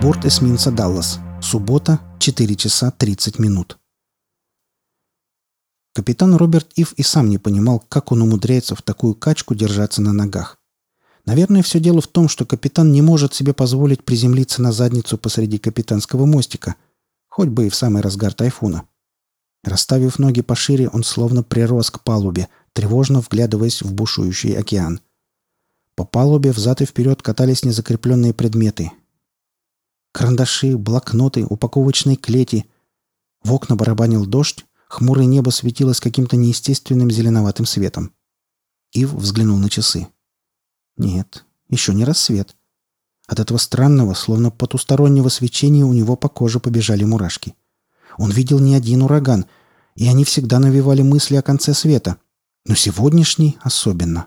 Борт эсминца «Даллас». Суббота, 4 часа 30 минут. Капитан Роберт Ив и сам не понимал, как он умудряется в такую качку держаться на ногах. Наверное, все дело в том, что капитан не может себе позволить приземлиться на задницу посреди капитанского мостика, хоть бы и в самый разгар тайфуна. Расставив ноги пошире, он словно прирос к палубе, тревожно вглядываясь в бушующий океан. По палубе взад и вперед катались незакрепленные предметы. Карандаши, блокноты, упаковочные клети. В окна барабанил дождь, хмурое небо светилось каким-то неестественным зеленоватым светом. Ив взглянул на часы. Нет, еще не рассвет. От этого странного, словно потустороннего свечения у него по коже побежали мурашки. Он видел не один ураган, и они всегда навевали мысли о конце света. Но сегодняшний особенно.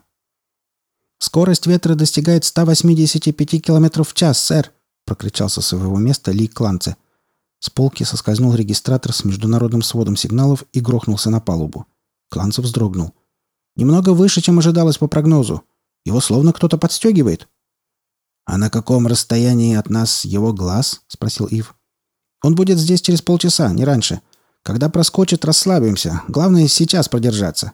«Скорость ветра достигает 185 км в час, сэр!» — прокричал со своего места Ли Кланце. С полки соскользнул регистратор с международным сводом сигналов и грохнулся на палубу. Кланцев вздрогнул. «Немного выше, чем ожидалось по прогнозу. Его словно кто-то подстегивает». «А на каком расстоянии от нас его глаз?» — спросил Ив. «Он будет здесь через полчаса, не раньше. Когда проскочит, расслабимся. Главное, сейчас продержаться».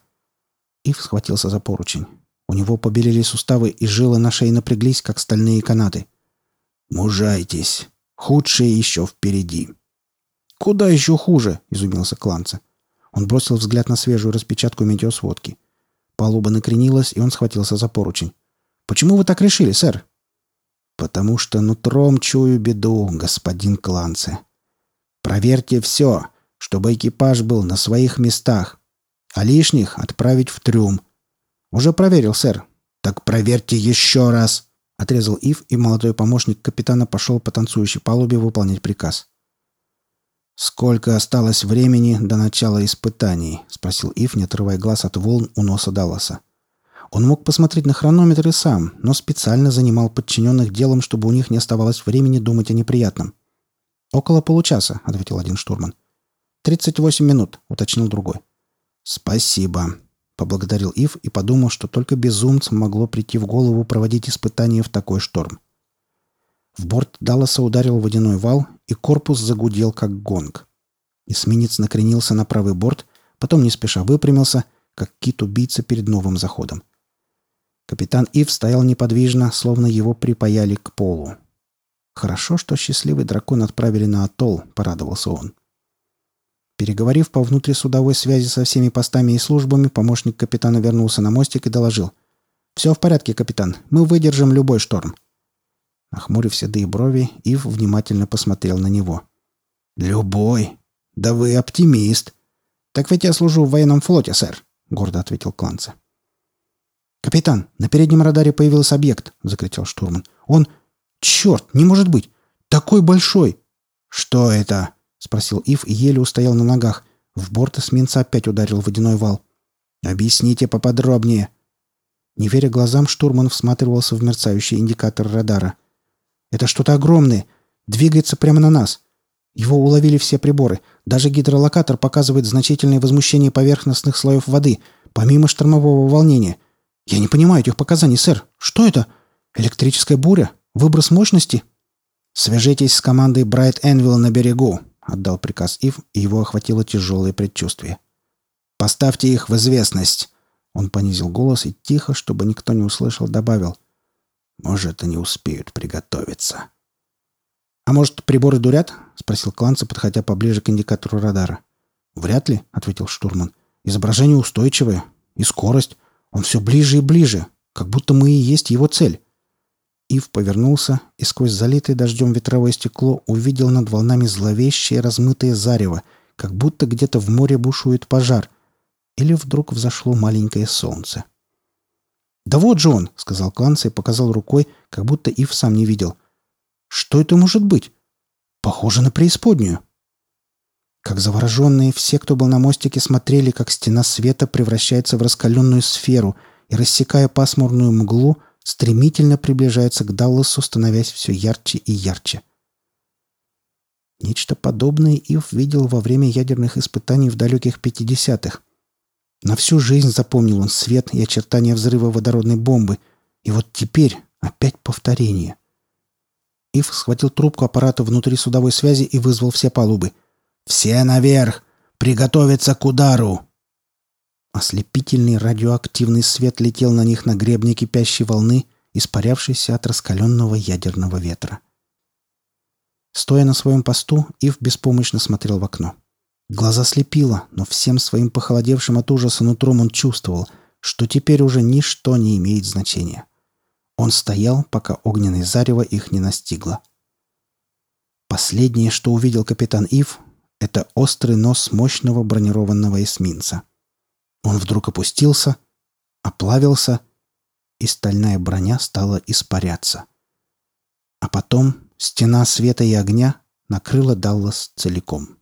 Ив схватился за поручень. У него побелели суставы, и жилы на шее напряглись, как стальные канаты. «Мужайтесь. Худшее еще впереди». «Куда еще хуже?» — изумился Кланце. Он бросил взгляд на свежую распечатку метеосводки. Палуба накренилась, и он схватился за поручень. «Почему вы так решили, сэр?» «Потому что нутром чую беду, господин Кланце. Проверьте все, чтобы экипаж был на своих местах, а лишних отправить в трюм. Уже проверил, сэр. Так проверьте еще раз!» Отрезал Ив, и молодой помощник капитана пошел по танцующей палубе выполнять приказ. «Сколько осталось времени до начала испытаний?» — спросил Ив, не отрывая глаз от волн у носа Далласа. Он мог посмотреть на хронометр и сам, но специально занимал подчиненных делом, чтобы у них не оставалось времени думать о неприятном. «Около получаса», — ответил один штурман. «Тридцать восемь минут», — уточнил другой. «Спасибо», Поблагодарил Ив и подумал, что только безумцам могло прийти в голову проводить испытания в такой шторм. В борт Далласа ударил водяной вал, и корпус загудел, как гонг. Эсминец накренился на правый борт, потом не спеша выпрямился, как кит-убийца перед новым заходом. Капитан Ив стоял неподвижно, словно его припаяли к полу. «Хорошо, что счастливый дракон отправили на атолл», — порадовался он. Переговорив по внутрисудовой связи со всеми постами и службами, помощник капитана вернулся на мостик и доложил. «Все в порядке, капитан. Мы выдержим любой шторм». Нахмурив седые брови, Ив внимательно посмотрел на него. «Любой? Да вы оптимист!» «Так ведь я служу в военном флоте, сэр», — гордо ответил Кланце. «Капитан, на переднем радаре появился объект», — закричал штурман. «Он... Черт, не может быть! Такой большой!» «Что это?» — спросил Ив и еле устоял на ногах. В борт эсминца опять ударил водяной вал. «Объясните поподробнее». Не веря глазам, штурман всматривался в мерцающий индикатор радара. «Это что-то огромное. Двигается прямо на нас. Его уловили все приборы. Даже гидролокатор показывает значительное возмущение поверхностных слоев воды, помимо штормового волнения. Я не понимаю этих показаний, сэр. Что это? Электрическая буря? Выброс мощности?» «Свяжитесь с командой Брайт Энвилл на берегу», отдал приказ Ив, и его охватило тяжелое предчувствие. «Поставьте их в известность!» Он понизил голос и тихо, чтобы никто не услышал, добавил. «Может, они успеют приготовиться». «А может, приборы дурят?» — спросил Кланца, подходя поближе к индикатору радара. «Вряд ли», — ответил штурман. «Изображение устойчивое. И скорость. Он все ближе и ближе. Как будто мы и есть его цель». Ив повернулся и сквозь залитое дождем ветровое стекло увидел над волнами зловещее размытое зарево, как будто где-то в море бушует пожар. Или вдруг взошло маленькое солнце. «Да вот же он!» — сказал Кланца и показал рукой, как будто Ив сам не видел. «Что это может быть? Похоже на преисподнюю!» Как завороженные, все, кто был на мостике, смотрели, как стена света превращается в раскаленную сферу и, рассекая пасмурную мглу, стремительно приближается к Далласу, становясь все ярче и ярче. Нечто подобное Ив видел во время ядерных испытаний в далеких 50-х. На всю жизнь запомнил он свет и очертания взрыва водородной бомбы. И вот теперь опять повторение. Ив схватил трубку аппарата внутри судовой связи и вызвал все палубы. «Все наверх! Приготовиться к удару!» Ослепительный радиоактивный свет летел на них на гребне кипящей волны, испарявшейся от раскаленного ядерного ветра. Стоя на своем посту, Ив беспомощно смотрел в окно. Глаза слепило, но всем своим похолодевшим от ужаса нутром он чувствовал, что теперь уже ничто не имеет значения. Он стоял, пока огненное зарево их не настигло. Последнее, что увидел капитан Ив, это острый нос мощного бронированного эсминца. Он вдруг опустился, оплавился, и стальная броня стала испаряться. А потом стена света и огня накрыла Даллас целиком.